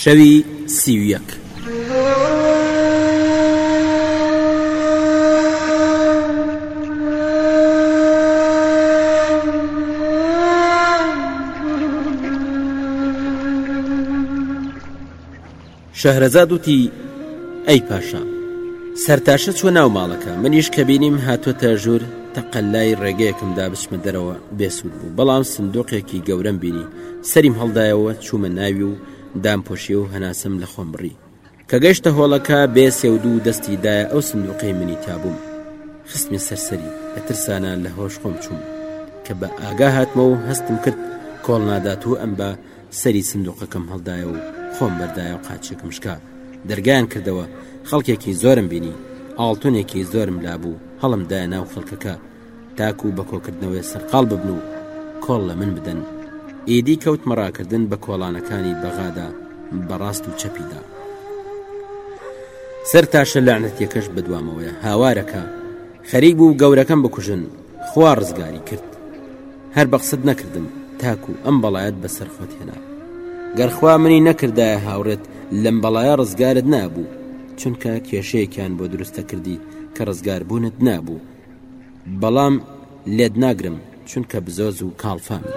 شەوی سی و یەک. شەهرەزاد وتی، ئەی پاشا سەرتاشە چوە ناو ماڵەکە منیش کە بینیم هاتوەتە ژوور تەقەللای ڕێگەیەکم دا بچمە دەرەوە بێسوود بوو بەڵام سندۆقێکی گەورەم بینی سەریم هەڵدایەوە چوومە ناوی و دام پۆشی و هەناسەم لە خۆم بڕی کە گەشتە هۆڵەکە بێ سێودوو دەستی دایە ئەو سندوقەی منی تابووم خستمی سەرسەری لە ترسانە لە هۆش خۆم چووم کە بە ئاگا هاتمە و هەستم کرد کۆڵ نادات و ئەم بە سەری سندوقەکەم هەڵدایە و خۆم بەردایە و قاچێکم شکا دەرگایان کردەوە خەڵکێکی زۆرم بینی ئاڵتونێکی زۆرم لابوو هەڵم دایە ناو خەڵکەکە تاکو بە کۆکردنەوەێ سەرقاڵ ببن و کۆڵ لە من بدەن، ئیدی کەوتمە ڕاکردن بە کۆڵانەکانی بەغادا بە ڕاست و چەپیدا. سەر تاشە لەعنەتیەکەش بە دوامەوەیە، هاوارەکە، خەریک بوو گەورەکەم بکوژن، خوا ڕزگاری کرد. هەر بە قسەت نەکردم تاکو ئەم بەڵایەت بە سەر خۆت هێنا. گەر خوا منی نەکردایە هاوڕێت لەم بەڵایە ڕزگارت نابوو، چونکە کێشەیەکیان بۆ دروست دەکردی کە ڕزگاربوونت نابوو بەڵام لێت ناگرم چونکە بزۆز و کاڵفامی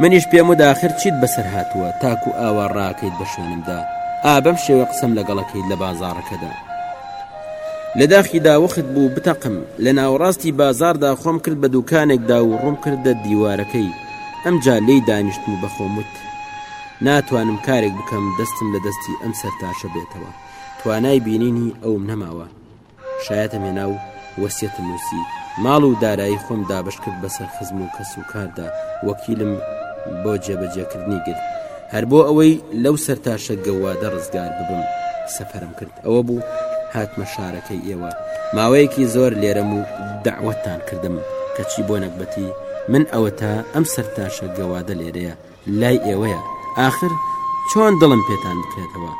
منیش پێم و داخر چیت بەسەر هاتووە تاکو ئاوا ڕاکەیت بە شوێنمدا ئابەم شێوە قسەم لەگەڵەکەی لە بازاڕەکەدا لە داخی داوەخت بوو بتەقم لە ناوەڕاستی بازاردا خۆم کرد بە دوکانێکدا و ڕوم کردە دیوارەکەی ئەمجا لی دانیشتم و بەخۆموت ناتوانم کارێک بکەم دەستم لە دەستی ئەم سەرتاشە بێتەوە توانای بینینی ئەوم نەماوە شایەتم هێنا و وەسیەتم نووسی ماڵ و دارایی خۆم دابش کرد بەسەر خزم و کەس و کاردا وەکیلم بۆ جێبەجێکردنی گرت هەر بۆ ئەوەی لەو سەر تاشە گەوادە ڕزگار ببم سەفرم کرد ئەوە بوو هاتمە شارەکەی ئێوە ماوەیەکی زۆر لێرەم و داوەتان کردم کەچی بۆ نەگبەتی من ئەوە تا ئەم سەر تاشە گەوادە لێرەیە لای ئێوەیە ئاخر چۆن دڵم پێتان بکرێتەوە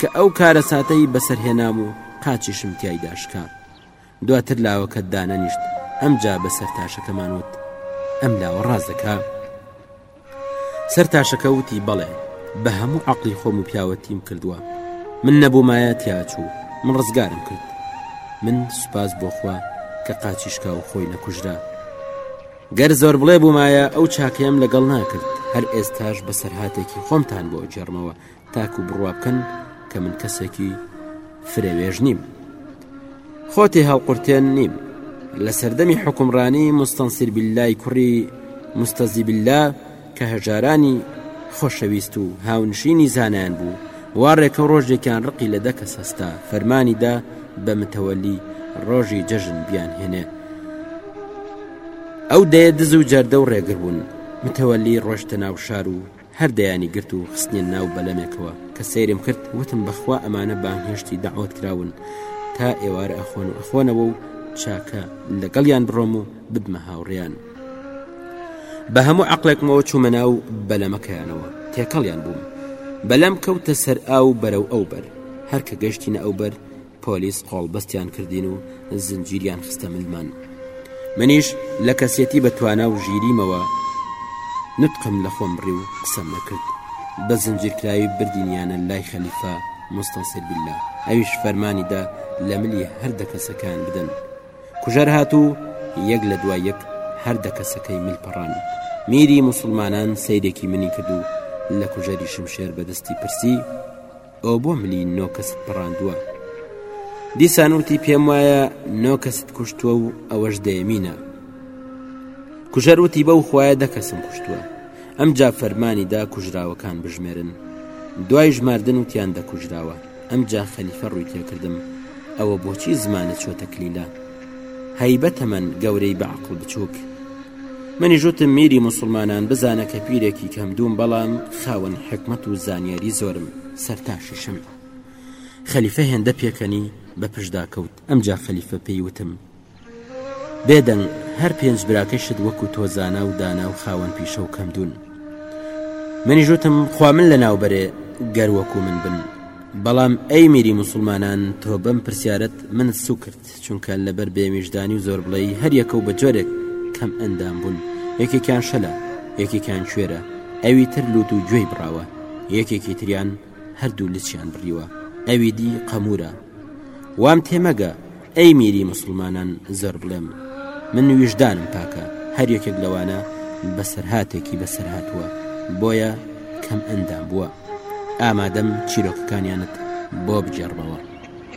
کە ئەو کارەساتەی بەسەرهێنام و قاچیشم تیایدا شکا دواتر لاوەکە دانەنیشت ئەمجا بەسەر تاشەکەمان وت ئەم لاوە ڕاز دەکا سەر تاشەکە وتی بەڵێ بە هەموو عقلی خۆم و پیاوەتیم کردووە من نەبوومایە تیاچوو من ڕزگارم کرد من سوپاس بۆخوا کە قاچیشکا و خۆی نەکوژرا گەر زۆربڵێ بوومایە ئەو چاکەیەم لەگەڵ ناکرد، هەر ئێستاش بەسەرهاتێکی خۆمتان بۆ ئەگێڕمەوە تاکو بڕوابکەن کە من کەسێکی فرەوێژ نیم. خۆ تێ هەڵقورتێن نیم. لە سەردەمی حکومڕانی مستەنسیر باللای کوڕی مستەزی باللە، کە هەژارانی خۆشەویست و هاونشینی زانایان بوو، وا ڕێکە و ڕۆژێکیان ڕقی لە دە کەس هەستا، فەرمانی دا بە متەوەلی ڕۆژی جەژن بیانهێنێ. ئەو دەیە دز و جەردە و ڕێگر بوون. متەوەلی ڕۆشتە ناو شار و هەر دەیانی گرت و خستنیان ناو بەلەمێکەوە، کە سەیرم کرد وتم بە خوا ئەمانە بانگهێشتی دەعوەت کراون تا ئێوارە ئەخۆن و ئەخۆنەوە و چاکە لەگەڵیان بڕۆم و ببمە هاوڕێیان. بە هەموو عقلێکمەوە چوومە ناو بەلەمەکەیانەوە تێکەڵیان بووم بەلەم کەوتە سەر ئاو بەرەو ئەو بەر هەرکە گەشتینە ئەو بەر پۆلیس قۆڵبەستیان کردین و زنجیریان خستە ملمان منیش لە کەسێتی بە توانا و ژیریمەوە نتقم لە خۆم بڕی و قسەم نەکرد بە زنجیرکراوی بردینیانە لای خەلیفە مستەسیربیللا ئەویش فەرمانی دا لە ملی هەردە کەسەکان بدەن کوژەر هات و یەک لە دوای یەک هەر دە کەسەکەی مل پەڕان. میری موسڵمانان سەیرێکی منی کرد و لە کوژەری شمشێر بە دەستی پرسی، ئۆ بۆ ملی نۆ کەست پەڕاندووە؟ دیسان وتی پێم وایە نۆ کەست کوشتووە و ئەوەش دەیەمینە. کوژەر وتی بەو خوایە دە کەسم کوشتووە. ئەمجا فەرمانی دا کوژراوەکان بژمێرن. دوای ژماردن وتیان دە کوژراوە. ئەمجا خەلیفە ڕووی تێکردم ئەوە بۆچی زمانت چۆتە کلیلە هەی بەتەمەن گەورەی بە عقڵ بچووک منی ژوتم میری مسلمانان بزانە کە پیرێکی کەم دووم بەڵام خاوەن حکمت و زانیاری زۆرم سەرتاشیشم خەلیفە هێندە پێکەنی بە پشدا کەوت ئەمجا خەلیفە پێی وتم بێدەنگ هەر پێنج براکەشت وەکو تۆ زانا و دانا و خاوەن پیشە و کەمدون منیش وتم خوا من لە ناوبەرێ گەر وەکو من بن بەڵام ئەی میری مسلمانان تۆ بەم پرسیارت من سو کرد چونکە لەبەر بێمیشدانی و زۆر بڵێی هەریەکە و بە جۆرێک کەم ئەندام بوون یەکێکیان شەلە یەکێکیان کوێرە ئەوی تر لوت و گوێی بڕاوە یەکێکی تریان هەردوو لچیان بڕیوە ئەوی دی قەمورە وام تێمەگە ئەی میری مسلمانان زۆر بڵێم من ویژدانم پاکە هەر یەکێک لەوانە بەسەرهاتێکی بەسەرهاتووە بۆیە کەم ئەندام بووە ئامادەم چیرۆکەکانیانت بۆ بگێڕمەوە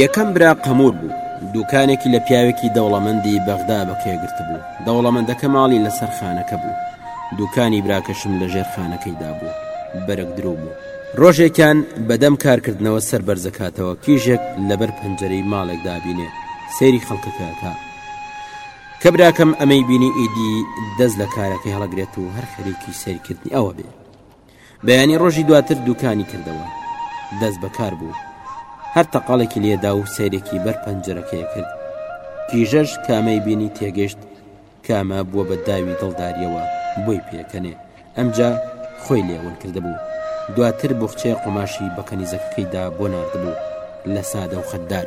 یەکەم برا قەمور بوو، دووکانێکی لە پیاوێکی دەوڵەمەندی بەغدا بەکرێ گرتبوو، دەوڵەمەندەکە ماڵی لەسەر خانەکە بوو، دووکانی براکەشم لەژێر خانەکەیدا بوو، بەرەک دروو بوو. ڕۆژێکیان بەدەم کارکردنەوە سەر بەرزە کاتەوە کیژێک لەبەر پەنجەرەی ماڵێک دابینێ سەیری خەڵکەکە ئەکا، کە براکەم ئەمەی بینی ئیدی دەست لە کارەکەی هەڵەگرێت و هەر خەریکی سەیرکردنی ئەوە بێ، بەیانی ڕۆژی دواتر دوکانی کردەوە دەست بەکار بوو هەر تەقالێکی لێدا و سەیرێکی بەر پەنجەرەکەی کرد کیژەش کامەی بینی تێگەشت کامە بووە بە داوی دڵداریەوە بۆی پێکەنێ ئەمجا خۆی لێون کردبوو دواتر بخچێ قوماشی بەکەنیزەکەیدا بۆ نردبوو لە سادە و خەددار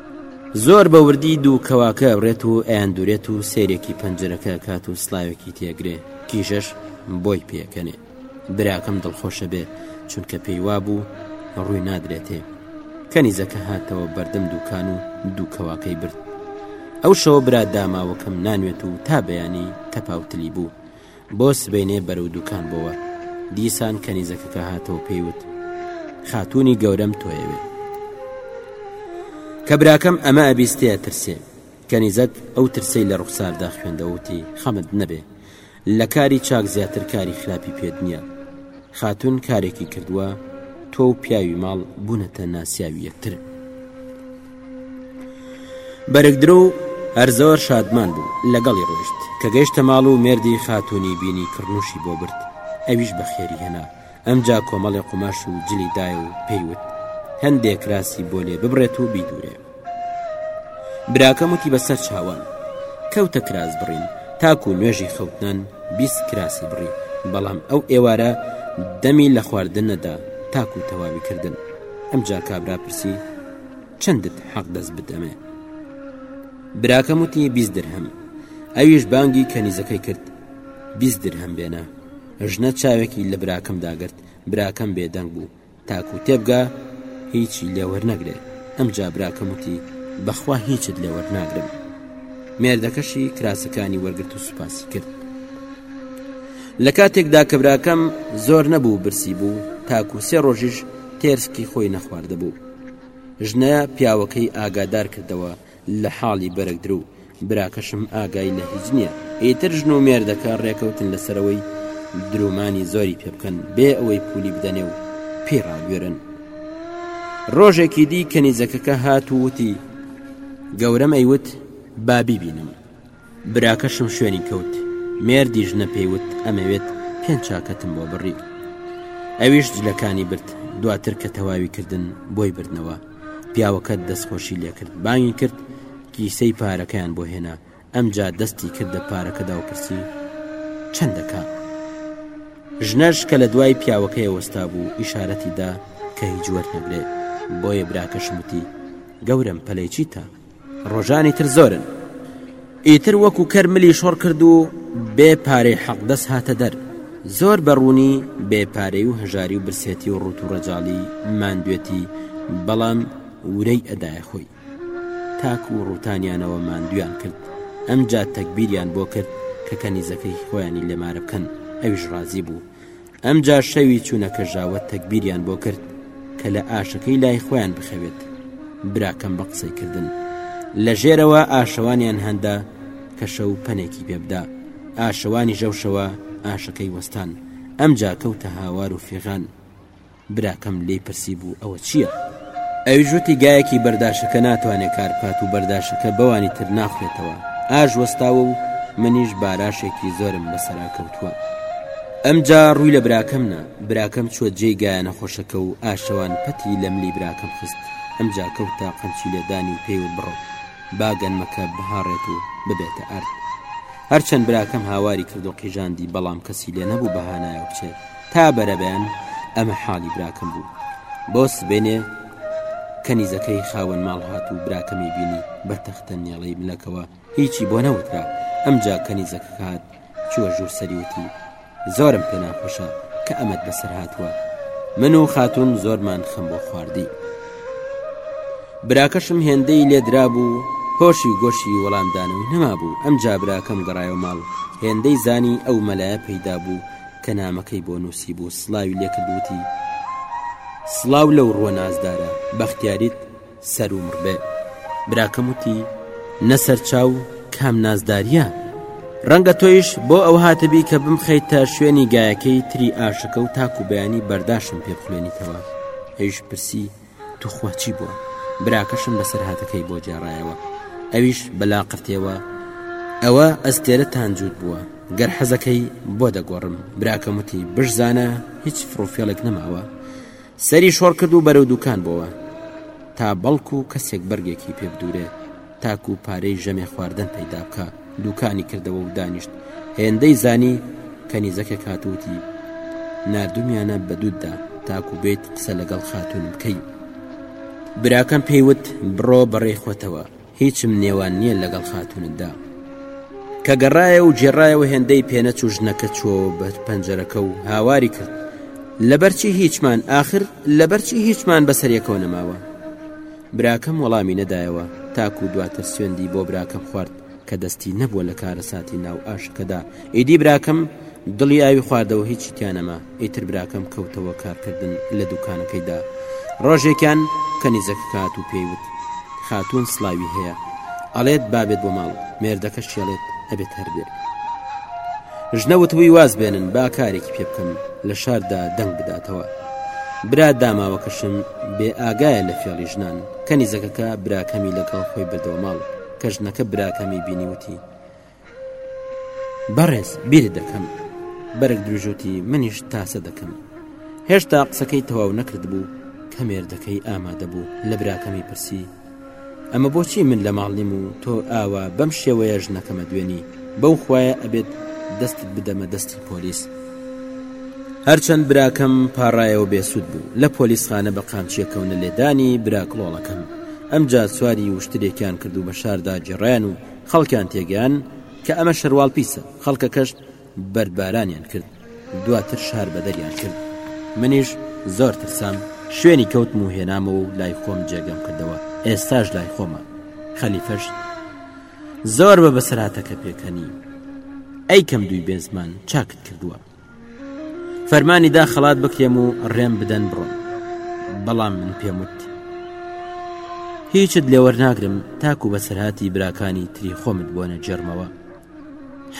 زۆر بە وردی دوو کەواکە ئەبرێت و ئەیاندورێت و سێرێکی پەنجەرەکە کات و سلاوێکی تێگرێ کیژەش بۆی پێکەنێ براکەم دڵخۆشە بێ چونکە پێی وا بوو ڕووی نادرێتێ کەنیزەکە هاتەوە بەردەم دوکان و دوو کەواکەی برد ئەو شەوە برا داماوەکەم نانوێت و تا بەیانی تەپاوتلی بوو بۆ سبەینێ بەرەو دوکان بۆوە دیسان کەنیزەکەکە هاتەوە پێیوت خاتونی گەورەم تۆیەوێ کە براکەم ئەمە ئەبیستەیە ترسێ کەنیزەت ئەو ترسەی لە ڕوخساردا خوێندەوتی خەمت نەبێ لە کاری چاک زیاتر کاری خراپی پێت نییە خاتون کارێکی کردووە تۆ و پیاوی ماڵ بوونەتە ناسیاوی یەکتر بەرگ درۆ و هەرزۆر شادمان بوو لەگەڵی ڕۆشت کە گەیشتە ماڵ و مێردی خاتونی بینی کڕنوشی بۆ برد ئەویش بە خێری هێنا ئەمجا کۆمەڵێ قوماش و جلی دایە و پێیوت هەندێ کراسی بۆ لێ ببرێت و بیدورێ براکەم وتی بەسەر چاوان کەوتە کراس بڕین تاکو نوێژی خەوتنان بیست کراسی بڕی بەڵام ئەو ئێوارە دەمی لە خواردن نەدا تاکو تەواوی کردن ئەمجا کابرا پرسی چەندت حەق دەست بدەمێ براکەم وتی بیست درهم ئەویش بانگی کەنیزەکەی کرد بیست درهم بێنە ژنە چاوێکی لە براکەم داگرت براکەم بێدەنگ بوو تاکو تێبگا هیچی لێوەرنەگرێ ئەم جابراکەم وتی بەخوا هیچت لێوەرناگرم مێردەکەشی کراسەکانی وەرگرت و سوپاسی کرد لە کاتێکدا کە براکەم زۆر نەبوو برسی بوو تاکو سێ ڕۆژیش تێرسکی خۆی نەخواردەبوو ژنە پیاوەکەی ئاگادار کردەوە لە حاڵی بەرگ درو، براکەشم ئاگای لە هیچ نیە، ئیتر ژن و مێردەکە رێکەوتن لەسەرەوەی درومانی زۆری پێ بکەن بێ ئەوەی پولی بدەنێ و پێی رابوێرن. رۆژێکی دی کەنیزەکەکە هات و وتی، گەورەم ئەیوت با بیبینم. براکەشم شوێنی کەوت مێردی ژنە پێی وت ئەمەوێت پێنج چاکەتم بۆ بڕی ئەویش جلەکانی برد دواتر کە تەواوی کردن بۆی بردنەوە پیاوەکەت دەستخۆشی لێکرد بانگی کرد کیسەی پارەکەیان بۆ هێنا ئەمجا دەستی کردە پارەکەدا و پرسی چەندەکە ژنەش کە لە دوای پیاوەکەی وەستا بوو ئیشارەتی دا کە هیچ وەرنەگرێت بۆیە براکەشمتی گەورم پەلەی چیتە ڕۆژانی تر زۆرن ئیتر وەکو کەر ملی شۆڕ کرد و بێ پارەی حەق دەست هاتە دەر زۆر بەڕوونی بێ پارەی و هەژاری و برسێتی و ڕوت و ڕەجاڵی ماندوێتی بەڵام ورەی ئەدایە خۆی تاکو و ڕوتانیانەوە ماندویان کرد ئەم جات تەکبیریان بۆ کرد کە کەنیزەکەی خۆیانی لێمارە بکەن ئەویش ڕازی بوو ئەمجا شەوی چوونە کەژاوە تەکبیریان بۆ کرد کە لە ئاشەکەی لای خۆیان بخەوێت براکەم بە قسەی کردن لە ژێرەوە ئاشەوانیان هەندا کە شەو پەنێکی پێبدا ئاشەوانی ژەوشەوە ئاشەکەی وەستان ئەمجا کەوتە هاوار و فێغان براکەم لی پرسی بوو ئەوە چییە؟ ئەویش وتی گایەکی بەرداشەکە ناتوانێ کاربکات و بەرداشەکە بەوانی تر ناخورێتەوە، ئاش وەستاوە و منیش باراشێکی زۆرم بەسەرا کەوتووە. ئەمجا ڕووی لە براکەم نا، براکەم چووە جێی گایا نەخۆشەکە و ئاشەوان پەتی لە ملی براکەم خست، ئەمجا کەوتە قەنچی لێدانی و پێی وت بڕۆ با گەنمەکە بهاڕێت و ببێتە ئەرد. هەرچەند براکەم هاواری کرد و قیژاندی بەڵام کەسی لێ نەبوو بەهانایەوە بچێت. تا بەرەبەیان ئەمە حاڵی براکەم بوو بۆ سبێنێ کەنیزەکەی خاوەن ماڵ هات و براکەمی بینی بە تەختە نێڵەی ملەکەوە هیچی بۆ نەوترا ئەمجا کەنیزەکە هات چووە ژوور سەریوتی زۆرم پێ ناخۆشە کە ئەمەد بەسەر هاتووە من و خاتون زۆرمان خەم بۆ خواردی براکەشم هێندەی لێدرا بوو هۆشی گۆشی وەڵامدانەوە نەما بوو ئەم جابراکەم گەڕایەوە ماڵ هێندەی زانی ئەو مەلایە پەیدا بوو کە نامەکەی بۆ نووسیبوو سڵاوی لێکرد وتی، سڵاو لەو ڕووە نازدارە، بەختیاریت سەرومڕ بێ. براکەم وتی، نە سەرچاو کام نازدارییە؟ ڕەنگە تۆیش بۆ ئەوە هاتبی کە بمخەیتە شوێنی گایەکەی تری ئاشەکە و تاکوو بەیانی بەرداشم پێ بخوێنیتەوە. ئەویش پرسی، توخوا چی بووە براکەشم بەسەر هاتەکەی بۆ جێڕایەوە ئەویش بەلا قرتێەوە ئەوە ئەستێرە تانجووت بووە گەر حەزەکەی بۆ دەگۆڕم براکەموتی بشزانە هیچ فڕۆفێڵێک نەماوە سەری شۆڕ کرد و بەرەو دوکان بۆوە تا بەڵکو کەسێک بەرگێکی پێ بدورێت تاکو پارەی ژەمێ خواردن پەیدا بکا، دووکانی کردەوە و دانیشت، هێندەی زانی کەنیزەکێک هات و وتی، ناردومیانە بە دووت دا تاکو بێیت قسە لەگەڵ خاتوون بکەی. براکەم پێی وت، بڕۆ بەڕێی خۆتەوە، هیچم نێوان نیە لەگەڵ خاتوونت دا. کە گەڕایە و گێڕایەوە هێندەی پێنەچوو ژنەکە چووەوە بەر پەنجەرەکە و هاواری کرد، لەبەرچی هیچمان، ئاخر لەبەرچی هیچمان بەسەر یەکەوە نەماوە؟ براکەم وەڵامی نەدایەوە تاکو دواتر سوێندی بۆ براکەم خوارد کە دەستی نەبووە لە کارەساتی ناو ئاشەکەدا ئیدی براکەم دڵی ئاوی خواردەوە هیچی تیانەما ئیتر براکەم کەوتەوە کارکردن لە دوکانەکەیدا ڕۆژێکیان کەنیزەکە کات و پێیوت خاتون سلاوی هەیە ئەڵێت بابێت بۆ ماڵ مێردەکە شێڵێت ئەبێت هەر بێت ژنە وتبووی واز بێنن با کارێکی پێ بکەم لە شاردا دەنگ بداتەوە برا داماوەکەشم بێ ئاگایە لە فێڵی ژنان کە نیزەکەکە براکەمی لەگەڵ خۆی بردەوە ماڵ کە ژنەکە براکەمی بینی وتی بەڕێز بیر دەکەم بەرگ دروژوتی منیش تاسە دەکەم هێشتا قسەکەی تەواو نەکرد بوو کە مێردەکەی ئامادە بوو لە براکەمی پرسی ئەمە بۆچی من لە ماڵ نیم و تۆ ئاوا بەم شێوەیە ژنەکەمە دوێنی بەو خوایە ئەبێت دەستت بدەمە دەستی پۆلیس هەرچەند براکەم پاڕایەوە بێسوود بوو لە پۆلیسخانە بە قامچیەکەونە لێدانی برا کڵۆڵەکەم ئەمجا سواری وشترێکیان کردو بە شاردا جێڕیان و خەڵکیان تێگەیان کە ئەمە شەرواڵ پیسە خەڵکە کەشت بەردبارانیان کرد دواتر شار بەدەریان کرد منیش زۆر ترسام شوێنی کەوتم و هێنامەوە و لای خۆم جێگەم کردەوە ئێستاش لای خۆمە خەلیفەش زۆر بە بەسراتەکە پێکەنی ئەی کەم دوی بێزمان چاکت کردووە فەرمانی دا خەڵات بکرێم و ڕێم بدەن بڕۆم بەڵام من پێم وت هیچت لێوەرناگرم تاکو بەسەرهاتی براکانی تری خۆمت بۆنە جێرمەوە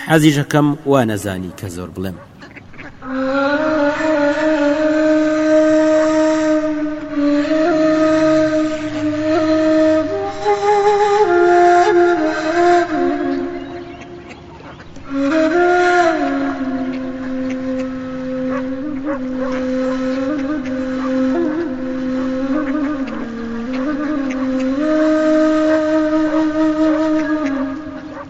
حەزیش ئەکەم وا نەزانی کە زۆر بڵێم.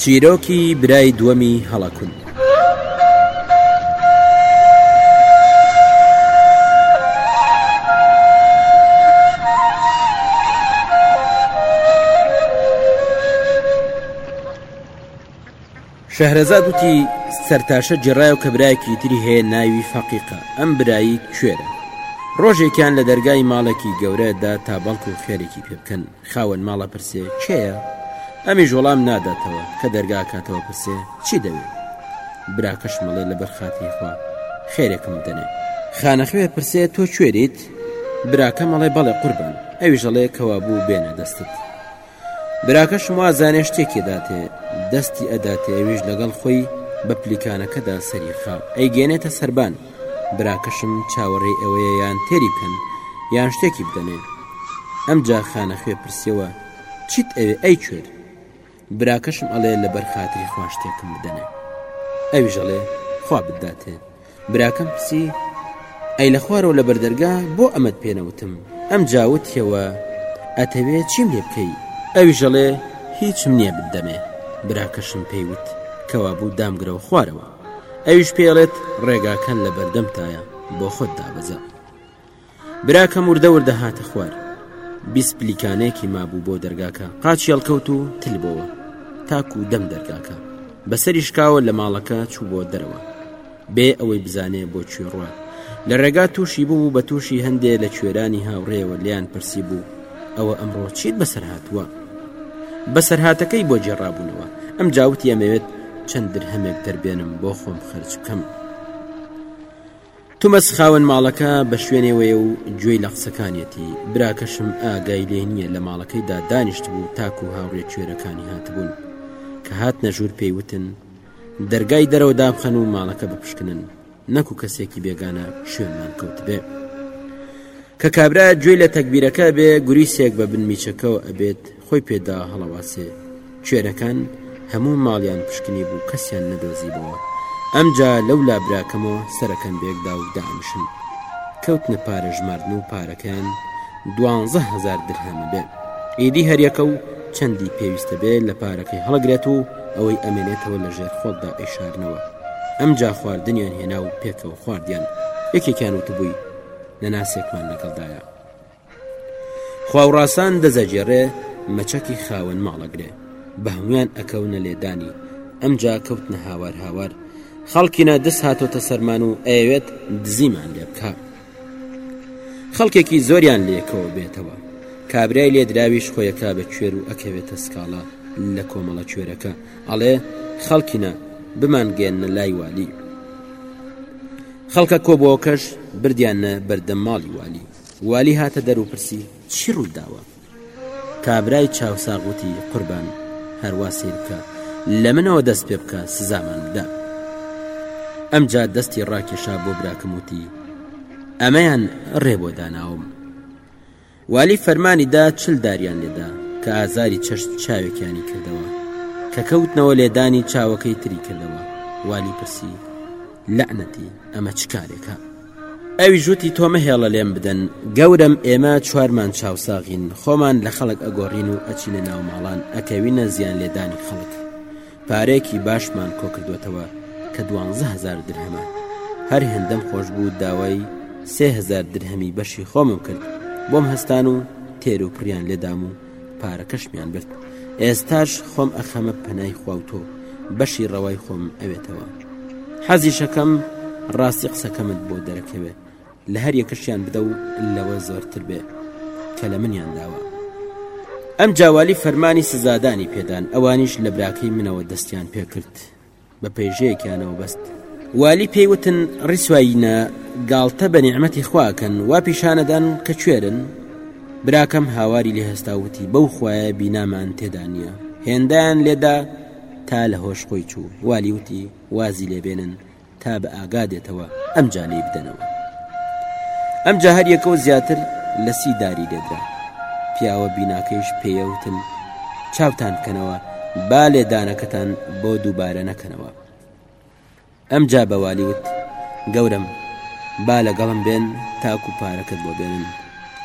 چیرۆکی برای دووەمی هەڵەکون. شەهرەزاد وتی سەرتاشە جێڕایەوە کە برایەکی تری هەیە ناوی فەقیقە ئەم برایی کوێرە ڕۆژێکیان لە دەرگای ماڵێکی گەورەدا تا بەڵکو خێرێکی پێ بکەن خاوەن ماڵ ئەپرسێ کێیە؟ ئەمیش وەڵام ناداتەوە، کە دەرگا ئەکاتەوە ئەپرسێ چی دەوێ؟ براکەش مەڵێ لەبەر خاتری خوا خێرێکم بدەنێ. خانەخوێ ئەپرسێ تۆ کوێریت؟ براکە مەڵێ بەڵێ قوربان. ئەویش ئەڵێ کەوابوو بێنە دەستت. براکەشم وازانێ شتێکی ئەداتێ، دەستی ئەداتێ ئەویش لەگەڵ خۆی بە پلیکانەکەدا سەری خا ئەیگەیەنێتە سەربان. براکەشم چاوەڕێی ئەوەیە یان تێری بکەن یان شتێکی بدەنێ ئەمجا خانە خوێ پرسیەوە چیت ئەوێ ئەی کوێر براکەشم ئەڵێ لە بەرخاتری خوا شتێکم بدەنێ ئەوی ژەڵێ خوا بداتێ براکەم پرسی ئەی لە خوارەوە لە بەردەرگا بۆ ئەمەد پێنەوتم ئەم جاوتیەوە ئەتەوێ چیم لێ بکەی ئەوی ژەڵێ هیچم نییە بدەمێ براکەشم پێیوت کەوابوو دامگرەوە خوارەوە ئەویش پێی ئەڵێت ڕێگاکان لە بەردەمتایە بۆ خۆت دابەزە براکەم وردە وردە هاتە خوار بیست پلیکانێکی مابوو بۆ دەرگاکە قاچی هەڵکەوت و تل بۆوە تاکو دەم دەرگاکە بەسەری شکاوە لە ماڵەکە چوو بۆ دەرەوە بێ ئەوەی بزانێ بۆ کوێڕوە لە ڕێگا تووشی بوو بە تووشی هەندێ لە کوێرانی هاوڕێەوە لیان پرسی بوو ئەوە ئەمڕۆ چیت بەسەر هاتووە بەسەرهاتەکەی بۆ جێڕابوونەوە ئەم جاوتی ئەمەوێت چەند درهەمێک دەربێنم بۆ خۆم خرج بکەم تومەس خاوەن ماڵەکە بە شوێنێوەیە و گوێی لە قسەکانیەتی براکەشم ئاگای لێ نییە لە ماڵەکەیدا دانیشت بوو تاکو و هاوڕێ کوێرەکانی هاتبوون کە هات نەژوور پێیوتن دەرگای دەرەوە دابخەن و ماڵەکە بپشکنن نەکو کەسێکی بێگانە شوێنمان کەوتبێ کە کابرا گوێی لە تەکبیرەکە بێ گوریسێک بە بن میچەکەەوە ئەبێت خۆی پێدا هەڵەواسێ کوێرەکان هەموو ماڵیان پشکنی بوو کەسیان نەدۆزی بووە ئەمجا لەو لابراکەمەوە سەرەکەم بێکدا و دامشن کەوتنە پارە ژماردن و پارەکەیان دوانزە هزار درهامە بێ ئیدی هەریەکە و چەندی پێویستە بێ لە پارەکەی هەڵگرێت و ئەوەی ئەمێنێتەوە لە ژێر خۆکدا ئەیشارنەوە ئەمجا خواردنیان هێنا و پێکەوە خواردیان یەکێکیان وتبووی نەناسێکمان لەگەڵدایە خواوڕاسان دەزەجێڕێ مەچەکی خاوەن ماڵەگرێ بە هەمویان ئەکەونە لێدانی ئەمجا کەوتنە هاوار هاوار خەڵکینا دەست هاتۆتە سەرمان و ئەوێت دزیمان لێ بکە خەڵکێکی زۆریان لەیەکەوە بێتەوە کابرای لێدراویش خۆیەکە بە کوێر و ئەکەوێتە سکاڵا لە کۆمەڵە کوێرەکە ئەڵێ خەڵکینە بمانگەێنە لای والی خەڵکە کۆبەوەکەش بردیانە بەردەم ماڵی والی والی هاتە دەر و پرسی چی ڕووداوە کابرای چاوساغ وتی، قوربان هەر وا سەیر بکە، لە منەوە دەست پێ بکە سزامان بدە. ئەمجا دەستی ڕاکێشا بۆ براکەم وتی، ئەمەیان ڕێ بۆ داناوم. والی فەرمانی دا چل داریان لێدا کە ئازاری چەشت چاوێکیانی کردەوە، کە کەوتنەوە لێدانی چاوەکەی تری کردەوە، والی پرسی، لەعنەتی ئەمە چ کارێکە؟ ئەویش وتی تۆ مەهێڵە لێم بدەن گەورەم ئێمە چوارمان چاوساغین خۆمان لە خەڵک ئەگۆڕین و ئەچینە ناو ماڵان ئەکەوینە زیان لێدانی خەڵک پارەیەکی باشمان کۆکردوەتەوە کە دوانزە هەزار درهەمە هەر هێندەم خۆش بوو داوای سێ هەزار درهەمی بەشی خۆمم کرد بۆم هەستان و تێر و پڕیان لێدام و پارەکەشمیان برد ئێستاش خۆم ئەخەمە پەنای خواوتۆ بەشی ڕەوای خۆم ئەوێتەوە حەزی شەکەم ڕاستی قسەکەمت بۆ دەرەکەوێ لە هەر یەکەشیان بدە و لەوە زۆرتر بێ کە لە منیان داوە ئەم جاوالی فەرمانی سزادانی پێدان ئەوانیش لە براکەی منەوە دەستیان پێکرد بە پەیژەیەکیانەوە بەست والی پێی وتن ڕیسوایینە گاڵتە بە نیعمەتی خواکەن وا پیشانەدان کە کوێرن براکەم هاواری لێ هەستا وتی بەو خوایە بینامان تێدا نییە هێندان لێدا تا لە هۆش خۆی چوو والی وتی وازی لێبێنن تا بە ئاگا دێتەوە ئەم جالی بدەنەوە ئەم جا هەر یەکە و زیاتر لە سی داری لێدرا پیاوە بیناکەیش پێیەوتن چاوتان بکەنەوە با لێدانەکەتان بۆ دووبارە نەکەنەوە ئەمجا بەوالی وت گەورم با لەگەڵم بێن تاکو پارەکەت بۆ بێنن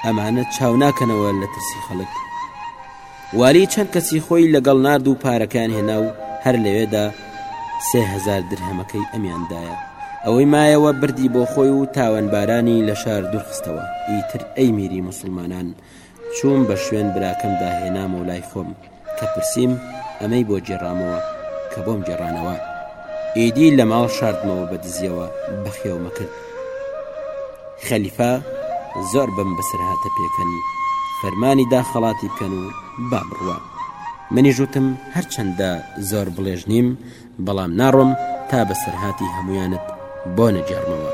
ئەمانە چاو ناکەنەوە لە ترسی خەڵک والی چەند کەسی خۆی لەگەڵ نرد و پارەکان هێنا و هەر لەوێدا سهزار درهەمەکەی ئەمیاندایە ئەوەی مایەوە بردی بۆ خۆی و تاوانبارانی لە شار دوورخستەوە ئیتر ئەی میری مسلمانان چووم بە شوێن براکەمدا هێنامەوە لای خۆم کە پرسیم ئەمەی بۆ گێڕامەوە کە بۆم گێڕانەوە ئیدی لە ماڵ شاردمەوە بە دزیەوە بەخێومە کرد خەلیفا زۆر بم بەسەر هاتە پێکەنی فەرمانی دا خەڵاتی بکەن و با بڕوە منی ژوتم هەرچەندە زۆر بڵێژ نیم بەڵام ناڕۆم تا بەسەرهاتی هەمویانت بۆ نەجارمەوە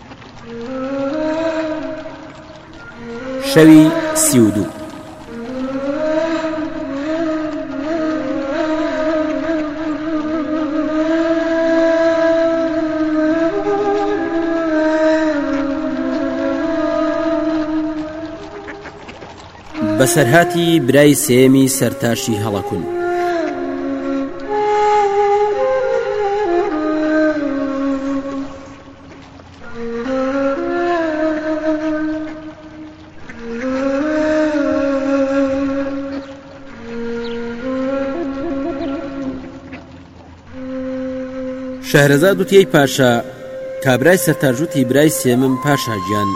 شەوی سی و دوو. بەسەرهاتی برای سێمی سەرتاشی هەڵەکون شەهرەزاد وتی ئەی پاشا کابرای سەرتاژوتی برای سێمم پاشاجان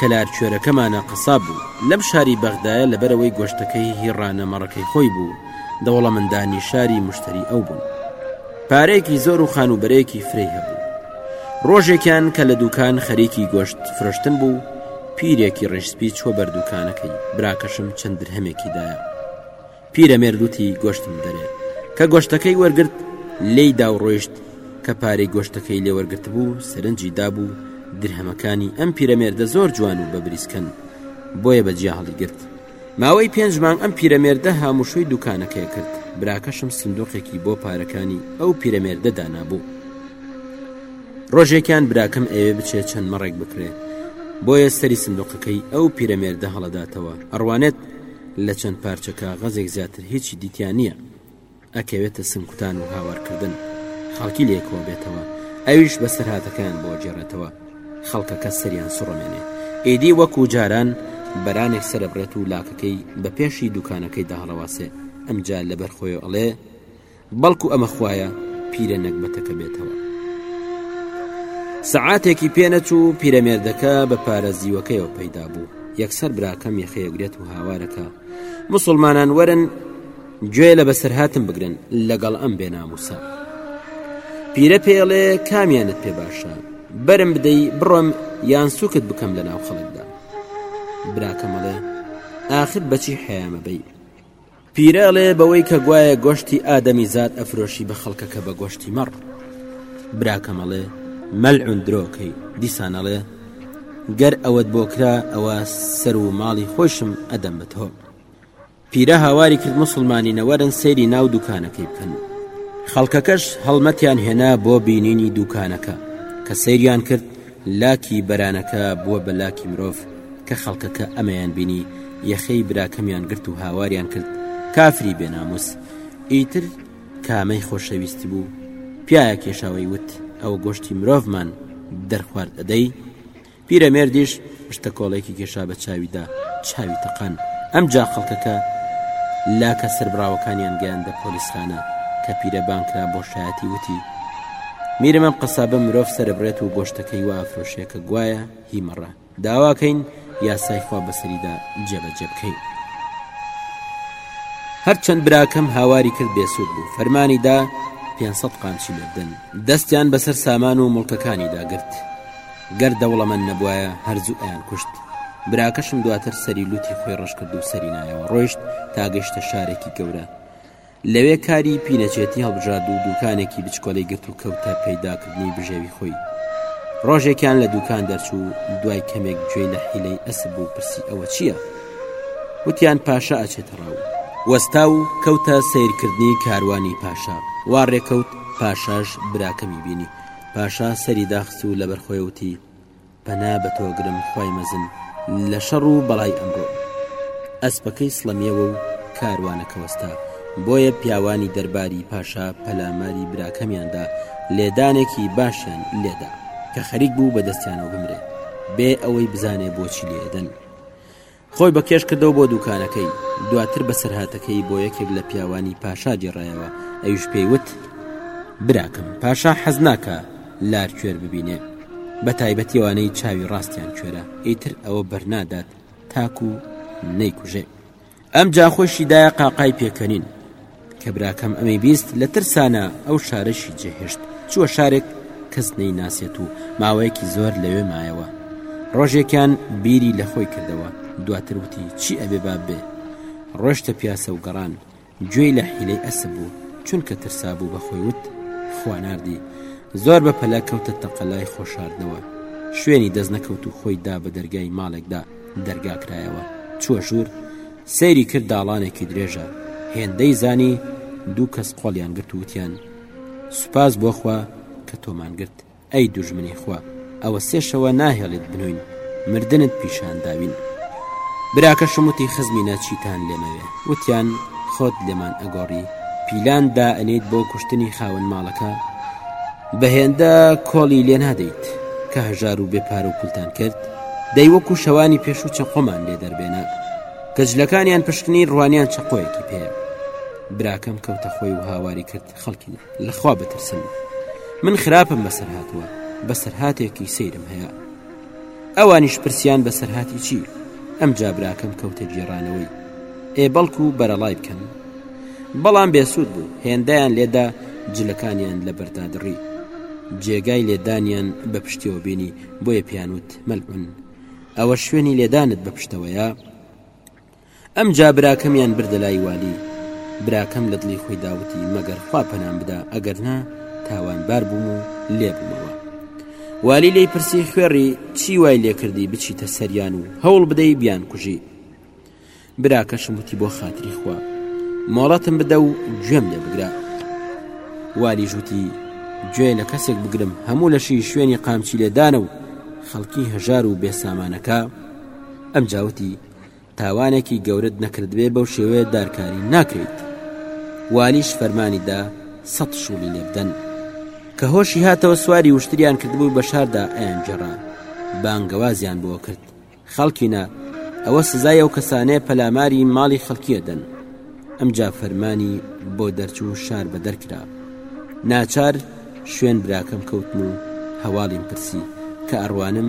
کەلار کوێرەکەمانە قەساب بوو لەم شاری بەغدایە لەبەرەوەی گۆشتەکەی هیڕانە مەڕەکەی خۆی بوو دەوڵەمەندانی شاری مشتری ئەو بوون پارەیەکی زۆر و خانووبەرەیەکی فرەی هەبوو ڕۆژێکیان کە لە دوکان خەریکی گۆشت فرۆشتن بوو پیرێکی ڕێژسپی چوە بەردووکانەکەی براکەشم چەند درهەمێکی دایە پیرە مێردوتی گۆشتم دەرێ کە گۆشتەکەی وەرگرت لی دا و ڕۆیشت کە پارەی گۆشتەکەی لێوەرگرت بوو سەرنجی دابوو درهەمەکانی ئەم پیرەمێردە زۆر جوان و بەبریسکەن بۆیە بە جیاهڵی گرت ماوەی پێنج مانگ ئەم پیرەمێردە هاموشۆی دوکانەکەی کرد، براکەشم سندوقێکی بۆ پارەکانی ئەو پیرەمێردە دانابوو. ڕۆژێکیان براکەم ئەوێ بچێ چەند مەڕێک بکرێ، بۆیە سەری سندوقەکەی ئەو پیرەمێردە هەڵەداتەوە، ئەڕوانێت لە چەند پارچە کاغەزێک زیاتر هیچی دیتیان نییە. ئەکەوێتە سنگکوتان و هاوارکردن خەڵکی لێ کۆبێتەوە ئەویش بەسەرهاتەکەیان بۆ گێڕێتەوە خەڵکەکە سەریان سوڕمێنێ ئیدی وەکو جاران بەرانێک سەرەبڕێت و لاکەکەی بە پێشی دوکانەکەی داهەڵەواسێ ئەمجا لەبەر خۆیەوە ئەڵێ بەڵکو ئەمە خوایە پیرە نەگبەتەکە بێتەوە سەعاتێکی پێنەچوو پیرەمێردەکە بە پارە زیوەکەیەوە پەیدا بوو یەکسەر براکەم یەخەیەگرێت و هاوارەکە مسلمانان وەرن گوێ لە بەسەرهاتم بگرن لەگەڵ ئەم بێناموسە پیرە پێڵێ کامیانت پێ باشە بەرم بدەی بڕۆم یان سوکت بکەم لە ناو خەڵکدا براکەمەڵێ ئاخر بەچی حەیامەبەی پیرەڵێ بەوەی کە گوایە گۆشتی ئادەمی زاد ئەفرۆشی بە خەڵکەکە بە گۆشتی مەڕ براکەمەڵێ مەلعون درۆکەی دیسانەڵێ گەر ئەوەت بۆ کرا ئەوە سەر و ماڵی خۆشم ئەدەم بە تۆ پیرە هاواری کرد موسڵمانینە وەرن سەیری ناو دوکانەکەی بکەن خەڵکەکەش هەڵمەتیان هێنا بۆ بینینی دوکانەکە کە سەیریان کرد لاکی بەرانەکە بووە بە لاکی مرۆڤ کە خەڵکەکە ئەمەیان بینی یەخەی براکەمیان گرت و هاواریان کرد کافری بێناموس ئیتر کامەی خۆشەویستی بوو پیاە کێشاوەی وت ئەوە گۆشتی مرۆڤمان دەرخوارد ئەدەی پیرەمێردیش شتەکۆڵەیەکی کێشا بە چاویدا چاوی تەقان ئەم جا خەڵکەکە لاکە سربراوەکانیان گەیاندە پۆلیسخانە کە پیرە بانکرا بۆ شایەتی وتی میرمەم قەسابە مرۆڤ سەربڕێت و گۆشتەکەی وا فرۆشێ کە گوایە هی مەڕە داواکەین یاسای خوا بەسەریدا جێبەجێ بکەین هەرچەند براکەم هاواری کرد بێسوود بوو فەرمانی دا 500 قامچی لێدەن دەستیان بەسەر سامان و مڵکەکانی داگرت گەر دەوڵەمەند نەبوایە هەر زوو ئەیان کوشت براکەشم دواتر سەری لوتی خۆی ڕەش کرد و سەری نایەوە ڕۆیشت تا گەشتە شارێکی گەورە لەوێ کاری پینەچێتی هەڵبژارد و دوکانێکی بچکۆلەی گرت و کەوتە پەیداکردنی بژێوی خۆی ڕۆژێکیان لە دوکان دەرچوو دوای کەمێک گوێی لە حیلەی ئەسب بوو پرسی ئەوە چییە؟ وتیان پاشا ئەچێتە ڕاو وەستا و کەوتە سیرکردنی کاروانی پاشا وا ڕێکەوت پاشاش براکەمی بینی پاشا سەری داخست و لەبەر خۆی وتی پەنا بە تۆگرم خی مەزن لە شەڕ و بەڵای ئەمڕۆ ئەسپەکەی سڵەمیەوە و کاروانەکە وەستا بۆیە پیاوانی دەرباری پاشا پەلاماری براکەمیاندا لێدانێکی باشیان لێدا کە خەریک بوو بە دەستیانەوە بمرێت بێ ئەوەی بزانێ بۆچی لێدەن خۆی بە کێش کردەوە بۆ دووکانەکەی دواتر بەسەرهاتەکەی بۆ یەکێک لە پیاوانی پاشا گێڕایەوە ئەوش پێی وت براکەم پاشا حەز ناکە لار کوێر ببینێ بە تایبەتیوانەی چاوی ڕاستیان کوێرە ئیتر ئەوە بەرنادات تاکو نەیکوژێ ئەم جاخۆشیدایە قاقای پێکەنین کە براکەم ئەمەی بیست لە ترسانە ئەو شارەشی جێهێشت چووە شارێک کەس نەی ناسێت و ماوەیەکی زۆر لەوێ مایەوە ڕۆژێکیان بیری لە خۆی کردەوە دواتر وتی چی ئەبێ باب بێ ڕۆشتە پیاسە و گەڕان گوێی لە حیلەی ئەسب بوو چونکە ترسا بوو بە خۆی وت خواناردی زۆر بە پەلە کەوتە تەقەلای خۆشاردنەوە شوێنی دەست نەکەوت و خۆی دا بە دەرگای ماڵێکدا دەرگا کرایەوە چووە ژوور سەیری کرد داڵانێکی درێژە هێندەی زانی دوو کەس قۆڵیان گرت وتیان سوپاس بۆخوا کە تۆمان گرت ئەی دوژمنی خوا ئەوە سێشەوە ناهێڵیت بنوین مردنت پیشان داوین براکە شموتی خزمی نەچیتان لێمەوێ وتیان خۆت لێمان ئەگۆڕی پیلان دا ئەنیت بۆ کوشتنی خاون ماڵەکە بە هێندە کۆڵی لێ نادەیت کە هەژار و بێ پار و پولتان کرد دەی وەکو شەوانی پێشوو چەقۆمان لێ دەربێنە کە جلەکانیان پشکنی ڕوانیان چەقۆیەکی پێ براکەم کەوتە خۆی و هاواری کرد خەڵکین لەخوا بترسن من خراپم بەسەر هاتووە بەسەرهاتێکی سەیرم هەیە ئەوانیش پرسیان بەسەرهاتی چی؟ ئەمجا براکەم کەوتە گێڕانەوەی، ئێ بەڵکو بەرەڵای بکەن. بەڵام بێسوود بوو، هێندەیان لێدا جلەکانیان لەبەردا دڕی. جێگای لێدانیان بە پشتیەوە بینی، بۆیە پێیان وت، مەلعون. ئەوە شوێنی لێدانت بە پشتەوەیە؟ ئەمجا براکەمیان بردە لای والی، براکەم لە دڵی خۆیدا وتی، مەگەر خوا پەنام بدا، ئەگەر نا تاوانبار بووم و لێبوومەوە. والی لێی پرسی، خوێڕی چی وای لێکردی بچیتە سەریان و هەوڵ بدەی بیانکوژی؟ براکەشم وتی، بۆ خاتری خوا مۆڵەتم بدە و گوێم لێ بگرە. والیش وتی، گوێ لە کەسێک بگرم هەموو لەشی شوێنی قامچیلێدانە و خەڵکی هەژار و بێسامانەکە؟ ئەمجاوتی، تاوانێکی گەورەت نەکردبێ بەو شێوەیە دارکاری ناکەیت والیش فەرمانی دا سەد شوڵی لێبدەن کە هۆشی هاتەوە سواری وشتریان کردبوو بە شاردا ئەیانجێڕا بانگەوازیان بۆ کرد خەڵکینە ئەوە سزای ئەو کەسانەیە پەلاماری ماڵی خەڵکیەدەن ئەمجا فەرمانی بۆ دەرچوو شار بە دەرکرا ناچار شوێن براکەم کەوتن و هەواڵیم پرسی کە ئەڕوانم